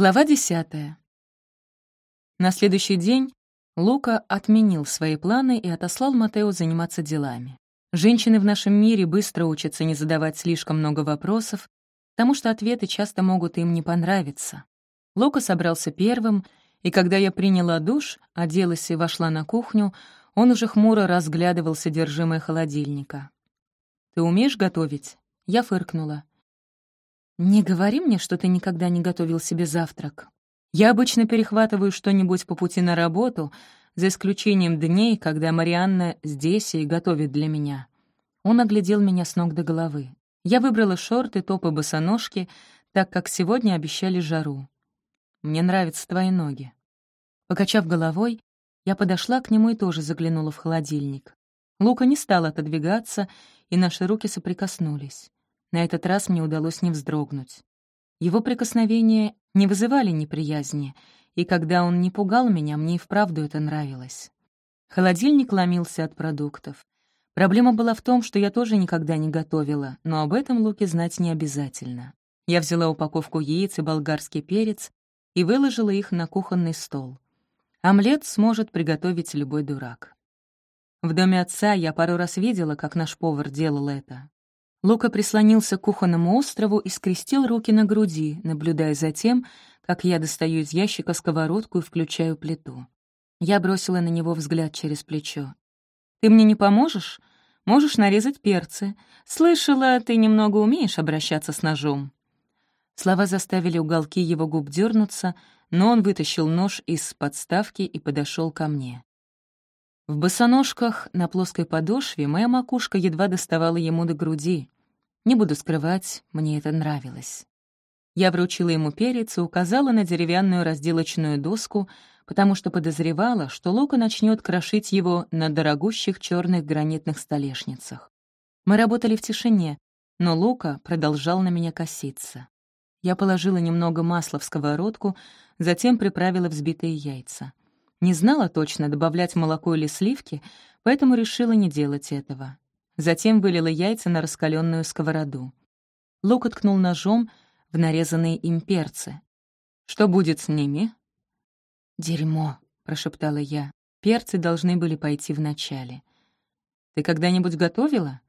Глава десятая. На следующий день Лука отменил свои планы и отослал Матео заниматься делами. Женщины в нашем мире быстро учатся не задавать слишком много вопросов, потому что ответы часто могут им не понравиться. Лука собрался первым, и когда я приняла душ, оделась и вошла на кухню, он уже хмуро разглядывал содержимое холодильника. «Ты умеешь готовить?» Я фыркнула. «Не говори мне, что ты никогда не готовил себе завтрак. Я обычно перехватываю что-нибудь по пути на работу, за исключением дней, когда Марианна здесь и готовит для меня». Он оглядел меня с ног до головы. Я выбрала шорты, топы, босоножки, так как сегодня обещали жару. «Мне нравятся твои ноги». Покачав головой, я подошла к нему и тоже заглянула в холодильник. Лука не стал отодвигаться, и наши руки соприкоснулись. На этот раз мне удалось не вздрогнуть. Его прикосновения не вызывали неприязни, и когда он не пугал меня, мне и вправду это нравилось. Холодильник ломился от продуктов. Проблема была в том, что я тоже никогда не готовила, но об этом Луке знать не обязательно. Я взяла упаковку яиц и болгарский перец и выложила их на кухонный стол. Омлет сможет приготовить любой дурак. В доме отца я пару раз видела, как наш повар делал это. Лука прислонился к кухонному острову и скрестил руки на груди, наблюдая за тем, как я достаю из ящика сковородку и включаю плиту. Я бросила на него взгляд через плечо. «Ты мне не поможешь? Можешь нарезать перцы. Слышала, ты немного умеешь обращаться с ножом». Слова заставили уголки его губ дернуться, но он вытащил нож из подставки и подошел ко мне. В босоножках на плоской подошве моя макушка едва доставала ему до груди. Не буду скрывать, мне это нравилось. Я вручила ему перец и указала на деревянную разделочную доску, потому что подозревала, что Лука начнет крошить его на дорогущих черных гранитных столешницах. Мы работали в тишине, но Лука продолжал на меня коситься. Я положила немного масла в сковородку, затем приправила взбитые яйца. Не знала точно, добавлять молоко или сливки, поэтому решила не делать этого. Затем вылила яйца на раскаленную сковороду. Лук ткнул ножом в нарезанные им перцы. «Что будет с ними?» «Дерьмо», — прошептала я. «Перцы должны были пойти вначале». «Ты когда-нибудь готовила?»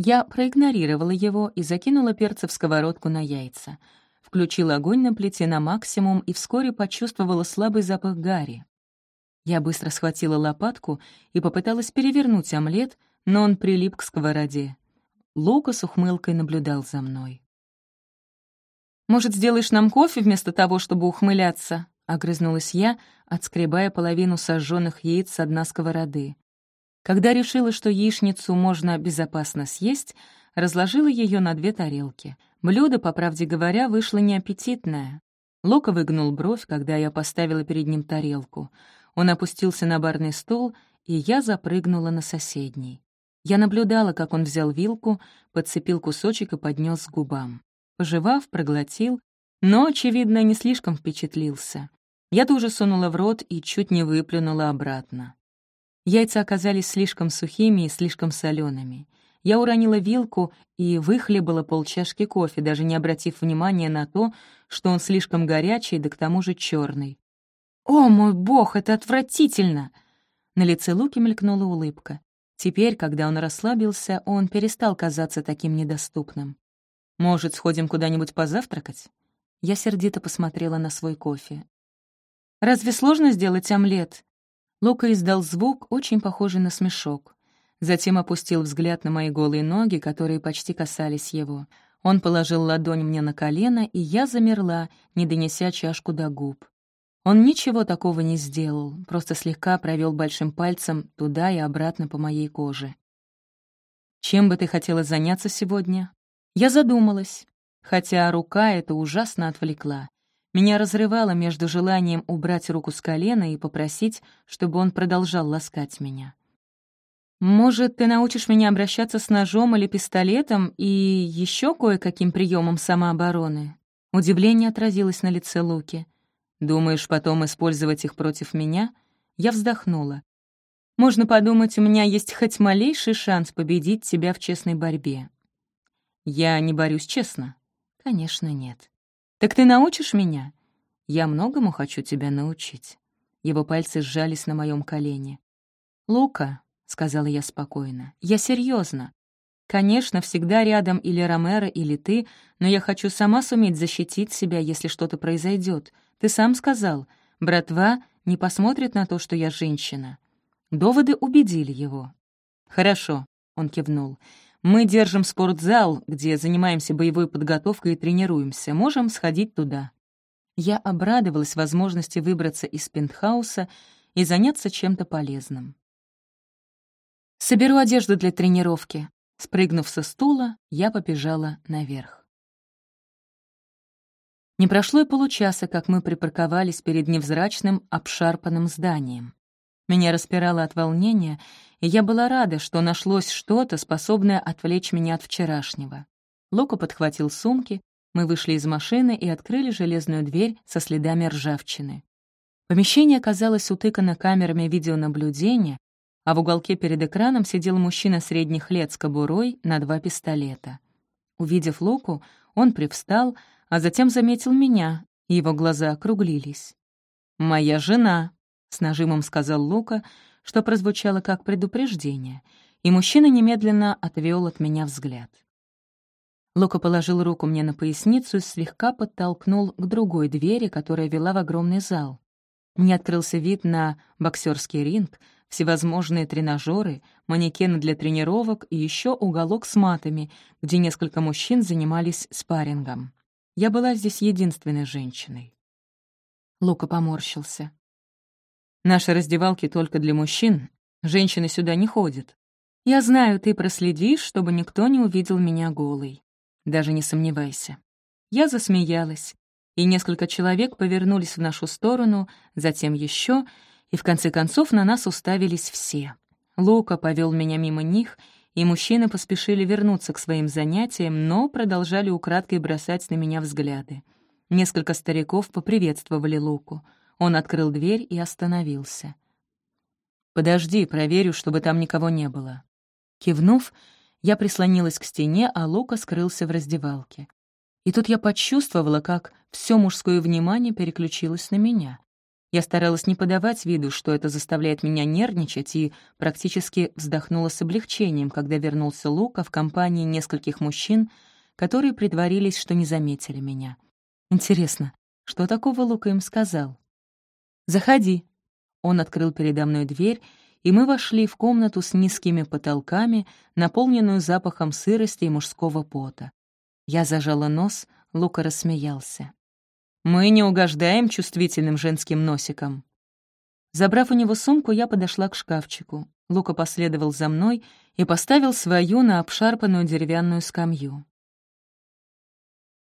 Я проигнорировала его и закинула перцы в сковородку на яйца. Включила огонь на плите на максимум и вскоре почувствовала слабый запах гари. Я быстро схватила лопатку и попыталась перевернуть омлет, но он прилип к сковороде. Лука с ухмылкой наблюдал за мной. «Может, сделаешь нам кофе вместо того, чтобы ухмыляться?» — огрызнулась я, отскребая половину сожженных яиц с дна сковороды. Когда решила, что яичницу можно безопасно съесть, разложила ее на две тарелки. Блюдо, по правде говоря, вышло неаппетитное. Лука выгнул бровь, когда я поставила перед ним тарелку — он опустился на барный стол, и я запрыгнула на соседний. Я наблюдала, как он взял вилку, подцепил кусочек и поднес к губам. Пожевав, проглотил, но, очевидно, не слишком впечатлился. Я тоже сунула в рот и чуть не выплюнула обратно. Яйца оказались слишком сухими и слишком солеными. Я уронила вилку и выхлебала полчашки кофе, даже не обратив внимания на то, что он слишком горячий, да к тому же черный. «О, мой бог, это отвратительно!» На лице Луки мелькнула улыбка. Теперь, когда он расслабился, он перестал казаться таким недоступным. «Может, сходим куда-нибудь позавтракать?» Я сердито посмотрела на свой кофе. «Разве сложно сделать омлет?» Лука издал звук, очень похожий на смешок. Затем опустил взгляд на мои голые ноги, которые почти касались его. Он положил ладонь мне на колено, и я замерла, не донеся чашку до губ. Он ничего такого не сделал, просто слегка провел большим пальцем туда и обратно по моей коже. «Чем бы ты хотела заняться сегодня?» Я задумалась, хотя рука эта ужасно отвлекла. Меня разрывало между желанием убрать руку с колена и попросить, чтобы он продолжал ласкать меня. «Может, ты научишь меня обращаться с ножом или пистолетом и еще кое-каким приемом самообороны?» Удивление отразилось на лице Луки — Думаешь, потом использовать их против меня? Я вздохнула. Можно подумать, у меня есть хоть малейший шанс победить тебя в честной борьбе. Я не борюсь честно? Конечно, нет. Так ты научишь меня? Я многому хочу тебя научить». Его пальцы сжались на моем колене. «Лука», — сказала я спокойно, — «я серьезно. Конечно, всегда рядом или Ромеро, или ты, но я хочу сама суметь защитить себя, если что-то произойдет. Ты сам сказал, братва не посмотрит на то, что я женщина. Доводы убедили его. «Хорошо», — он кивнул. «Мы держим спортзал, где занимаемся боевой подготовкой и тренируемся. Можем сходить туда». Я обрадовалась возможности выбраться из пентхауса и заняться чем-то полезным. «Соберу одежду для тренировки», Спрыгнув со стула, я побежала наверх. Не прошло и получаса, как мы припарковались перед невзрачным, обшарпанным зданием. Меня распирало от волнения, и я была рада, что нашлось что-то, способное отвлечь меня от вчерашнего. Лока подхватил сумки, мы вышли из машины и открыли железную дверь со следами ржавчины. Помещение оказалось утыкано камерами видеонаблюдения, а в уголке перед экраном сидел мужчина средних лет с кобурой на два пистолета. Увидев Луку, он привстал, а затем заметил меня, и его глаза округлились. «Моя жена», — с нажимом сказал Лука, что прозвучало как предупреждение, и мужчина немедленно отвел от меня взгляд. Лука положил руку мне на поясницу и слегка подтолкнул к другой двери, которая вела в огромный зал. Мне открылся вид на боксерский ринг — всевозможные тренажеры, манекены для тренировок и еще уголок с матами, где несколько мужчин занимались спаррингом. Я была здесь единственной женщиной. Лука поморщился. «Наши раздевалки только для мужчин. Женщины сюда не ходят. Я знаю, ты проследишь, чтобы никто не увидел меня голой. Даже не сомневайся». Я засмеялась, и несколько человек повернулись в нашу сторону, затем еще, и в конце концов на нас уставились все. Лука повел меня мимо них, и мужчины поспешили вернуться к своим занятиям, но продолжали украдкой бросать на меня взгляды. Несколько стариков поприветствовали Луку. Он открыл дверь и остановился. «Подожди, проверю, чтобы там никого не было». Кивнув, я прислонилась к стене, а Лука скрылся в раздевалке. И тут я почувствовала, как все мужское внимание переключилось на меня. Я старалась не подавать виду, что это заставляет меня нервничать, и практически вздохнула с облегчением, когда вернулся Лука в компании нескольких мужчин, которые притворились, что не заметили меня. Интересно, что такого Лука им сказал? «Заходи». Он открыл передо мной дверь, и мы вошли в комнату с низкими потолками, наполненную запахом сырости и мужского пота. Я зажала нос, Лука рассмеялся. Мы не угождаем чувствительным женским носикам. Забрав у него сумку, я подошла к шкафчику. Лука последовал за мной и поставил свою на обшарпанную деревянную скамью.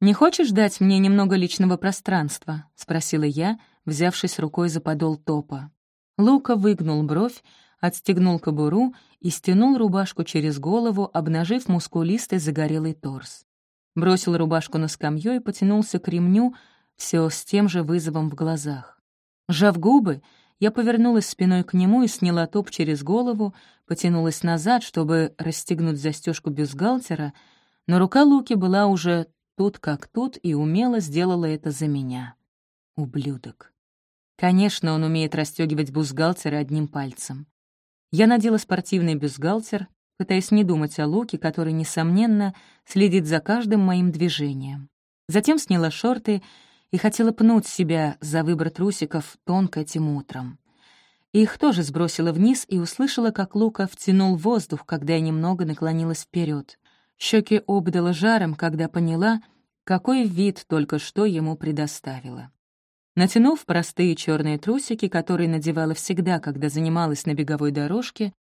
«Не хочешь дать мне немного личного пространства?» — спросила я, взявшись рукой за подол топа. Лука выгнул бровь, отстегнул кобуру и стянул рубашку через голову, обнажив мускулистый загорелый торс. Бросил рубашку на скамью и потянулся к ремню, все с тем же вызовом в глазах. Сжав губы, я повернулась спиной к нему и сняла топ через голову, потянулась назад, чтобы расстегнуть застежку бюстгальтера, но рука Луки была уже тут как тут и умело сделала это за меня. Ублюдок. Конечно, он умеет расстегивать бюстгальтеры одним пальцем. Я надела спортивный бюстгальтер, пытаясь не думать о Луке, который, несомненно, следит за каждым моим движением. Затем сняла шорты и хотела пнуть себя за выбор трусиков тонко этим утром. Их тоже сбросила вниз и услышала, как Лука втянул воздух, когда я немного наклонилась вперед. Щеки обдала жаром, когда поняла, какой вид только что ему предоставила. Натянув простые черные трусики, которые надевала всегда, когда занималась на беговой дорожке,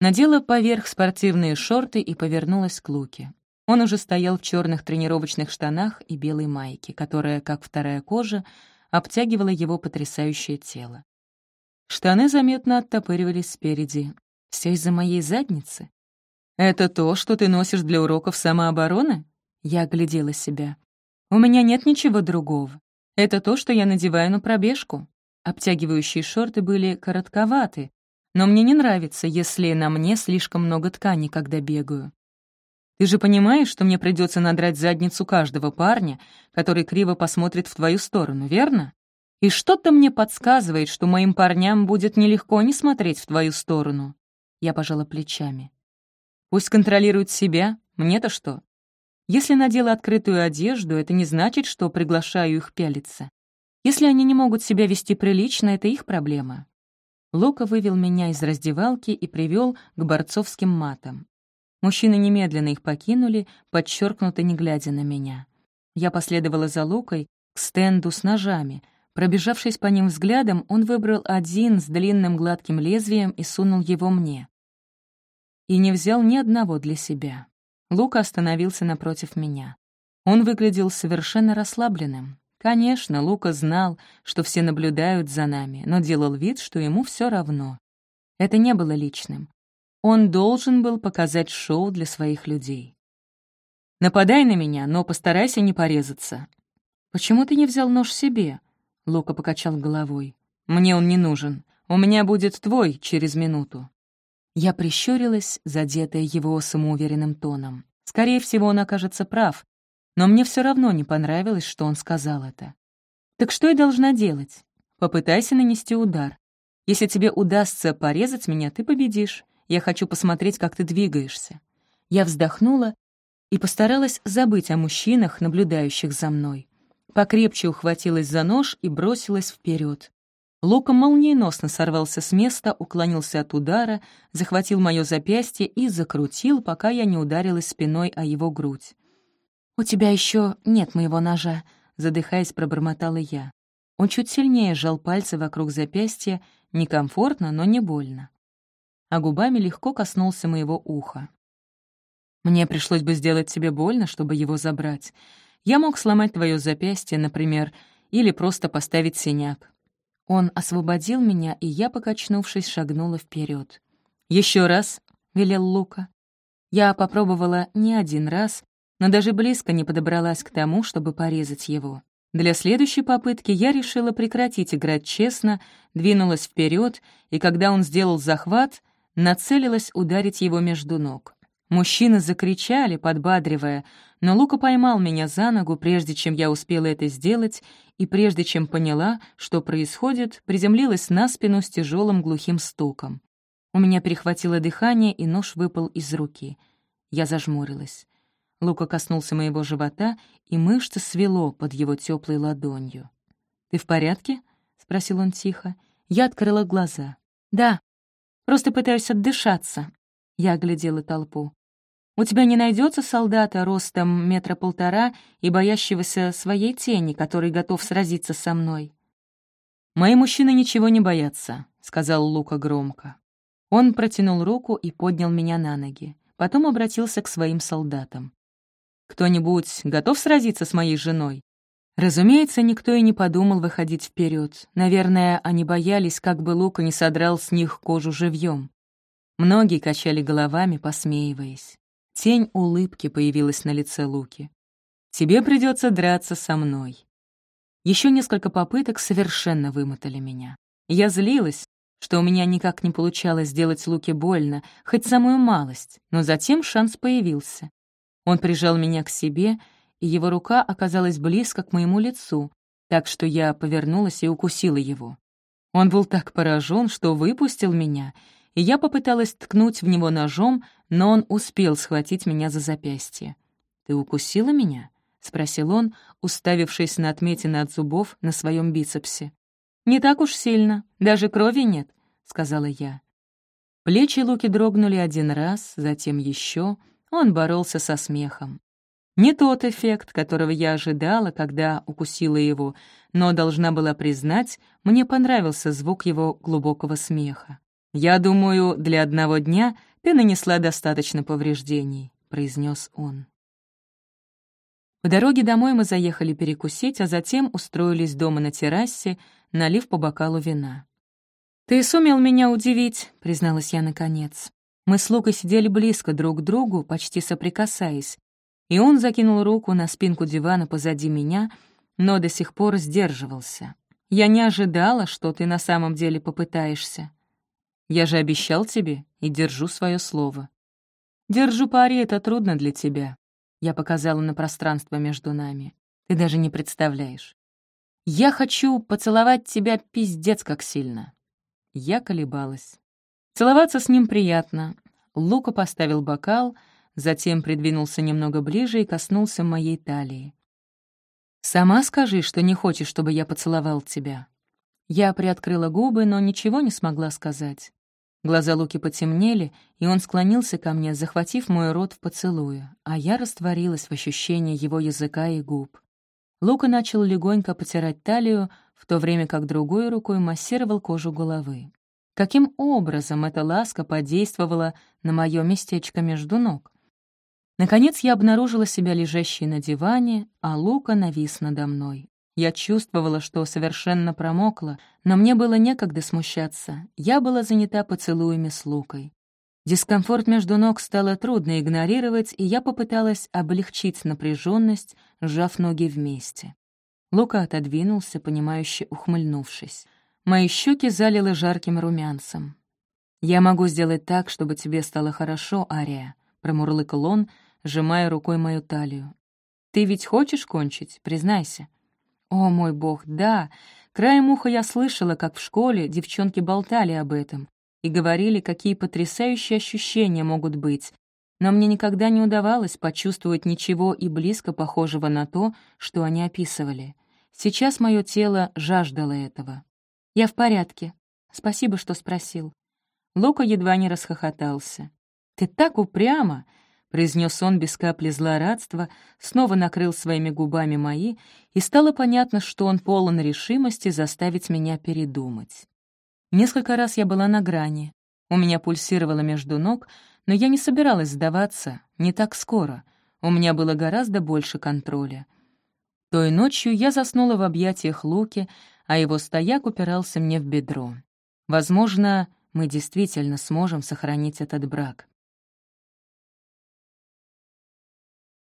надела поверх спортивные шорты и повернулась к Луке. Он уже стоял в черных тренировочных штанах и белой майке, которая, как вторая кожа, обтягивала его потрясающее тело. Штаны заметно оттопыривались спереди. Все из-за моей задницы. «Это то, что ты носишь для уроков самообороны?» Я оглядела себя. «У меня нет ничего другого. Это то, что я надеваю на пробежку». Обтягивающие шорты были коротковаты, но мне не нравится, если на мне слишком много ткани, когда бегаю. Ты же понимаешь, что мне придется надрать задницу каждого парня, который криво посмотрит в твою сторону, верно? И что-то мне подсказывает, что моим парням будет нелегко не смотреть в твою сторону. Я пожала плечами. Пусть контролируют себя, мне-то что? Если надела открытую одежду, это не значит, что приглашаю их пялиться. Если они не могут себя вести прилично, это их проблема. Лука вывел меня из раздевалки и привел к борцовским матам. Мужчины немедленно их покинули, подчеркнуто не глядя на меня. Я последовала за Лукой к стенду с ножами. Пробежавшись по ним взглядом, он выбрал один с длинным гладким лезвием и сунул его мне. И не взял ни одного для себя. Лука остановился напротив меня. Он выглядел совершенно расслабленным. Конечно, Лука знал, что все наблюдают за нами, но делал вид, что ему все равно. Это не было личным. Он должен был показать шоу для своих людей. «Нападай на меня, но постарайся не порезаться». «Почему ты не взял нож себе?» Лука покачал головой. «Мне он не нужен. У меня будет твой через минуту». Я прищурилась, задетая его самоуверенным тоном. Скорее всего, он окажется прав, но мне все равно не понравилось, что он сказал это. Так что я должна делать? Попытайся нанести удар. Если тебе удастся порезать меня, ты победишь. Я хочу посмотреть, как ты двигаешься. Я вздохнула и постаралась забыть о мужчинах, наблюдающих за мной. Покрепче ухватилась за нож и бросилась вперед. Лука молниеносно сорвался с места, уклонился от удара, захватил мое запястье и закрутил, пока я не ударилась спиной о его грудь. «У тебя еще нет моего ножа», — задыхаясь, пробормотала я. Он чуть сильнее сжал пальцы вокруг запястья, некомфортно, но не больно. А губами легко коснулся моего уха. Мне пришлось бы сделать тебе больно, чтобы его забрать. Я мог сломать твое запястье, например, или просто поставить синяк. Он освободил меня, и я, покачнувшись, шагнула вперед. Еще раз», — велел Лука. Я попробовала не один раз, но даже близко не подобралась к тому, чтобы порезать его. Для следующей попытки я решила прекратить играть честно, двинулась вперед, и когда он сделал захват, нацелилась ударить его между ног. Мужчины закричали, подбадривая, но Лука поймал меня за ногу, прежде чем я успела это сделать, и прежде чем поняла, что происходит, приземлилась на спину с тяжелым глухим стуком. У меня перехватило дыхание, и нож выпал из руки. Я зажмурилась. Лука коснулся моего живота, и мышцы свело под его теплой ладонью. «Ты в порядке?» — спросил он тихо. Я открыла глаза. «Да, просто пытаюсь отдышаться». Я оглядела толпу. У тебя не найдется солдата ростом метра полтора и боящегося своей тени, который готов сразиться со мной?» «Мои мужчины ничего не боятся», — сказал Лука громко. Он протянул руку и поднял меня на ноги. Потом обратился к своим солдатам. «Кто-нибудь готов сразиться с моей женой?» Разумеется, никто и не подумал выходить вперед. Наверное, они боялись, как бы Лука не содрал с них кожу живьем. Многие качали головами, посмеиваясь. Тень улыбки появилась на лице Луки. «Тебе придется драться со мной». Еще несколько попыток совершенно вымотали меня. Я злилась, что у меня никак не получалось сделать Луке больно, хоть самую малость, но затем шанс появился. Он прижал меня к себе, и его рука оказалась близко к моему лицу, так что я повернулась и укусила его. Он был так поражен, что выпустил меня, и я попыталась ткнуть в него ножом, но он успел схватить меня за запястье. «Ты укусила меня?» — спросил он, уставившись на отметины от зубов на своем бицепсе. «Не так уж сильно, даже крови нет», — сказала я. Плечи Луки дрогнули один раз, затем еще. Он боролся со смехом. Не тот эффект, которого я ожидала, когда укусила его, но должна была признать, мне понравился звук его глубокого смеха. «Я думаю, для одного дня ты нанесла достаточно повреждений», — произнес он. По дороге домой мы заехали перекусить, а затем устроились дома на террасе, налив по бокалу вина. «Ты сумел меня удивить», — призналась я наконец. Мы с Лукой сидели близко друг к другу, почти соприкасаясь, и он закинул руку на спинку дивана позади меня, но до сих пор сдерживался. «Я не ожидала, что ты на самом деле попытаешься». Я же обещал тебе и держу свое слово. Держу пари, это трудно для тебя. Я показала на пространство между нами. Ты даже не представляешь. «Я хочу поцеловать тебя пиздец как сильно». Я колебалась. Целоваться с ним приятно. Лука поставил бокал, затем придвинулся немного ближе и коснулся моей талии. «Сама скажи, что не хочешь, чтобы я поцеловал тебя». Я приоткрыла губы, но ничего не смогла сказать. Глаза Луки потемнели, и он склонился ко мне, захватив мой рот в поцелуе, а я растворилась в ощущении его языка и губ. Лука начал легонько потирать талию, в то время как другой рукой массировал кожу головы. Каким образом эта ласка подействовала на мое местечко между ног? Наконец я обнаружила себя лежащей на диване, а Лука навис надо мной. Я чувствовала, что совершенно промокла, но мне было некогда смущаться. Я была занята поцелуями с Лукой. Дискомфорт между ног стало трудно игнорировать, и я попыталась облегчить напряженность, сжав ноги вместе. Лука отодвинулся, понимающе ухмыльнувшись. Мои щеки залило жарким румянцем. «Я могу сделать так, чтобы тебе стало хорошо, Ария», — промурлыкал он, сжимая рукой мою талию. «Ты ведь хочешь кончить, признайся?» О, мой бог, да! Краем уха я слышала, как в школе девчонки болтали об этом и говорили, какие потрясающие ощущения могут быть, но мне никогда не удавалось почувствовать ничего и близко похожего на то, что они описывали. Сейчас мое тело жаждало этого. «Я в порядке. Спасибо, что спросил». Лука едва не расхохотался. «Ты так упрямо!» произнес он без капли злорадства, снова накрыл своими губами мои, и стало понятно, что он полон решимости заставить меня передумать. Несколько раз я была на грани. У меня пульсировало между ног, но я не собиралась сдаваться, не так скоро. У меня было гораздо больше контроля. Той ночью я заснула в объятиях Луки, а его стояк упирался мне в бедро. Возможно, мы действительно сможем сохранить этот брак.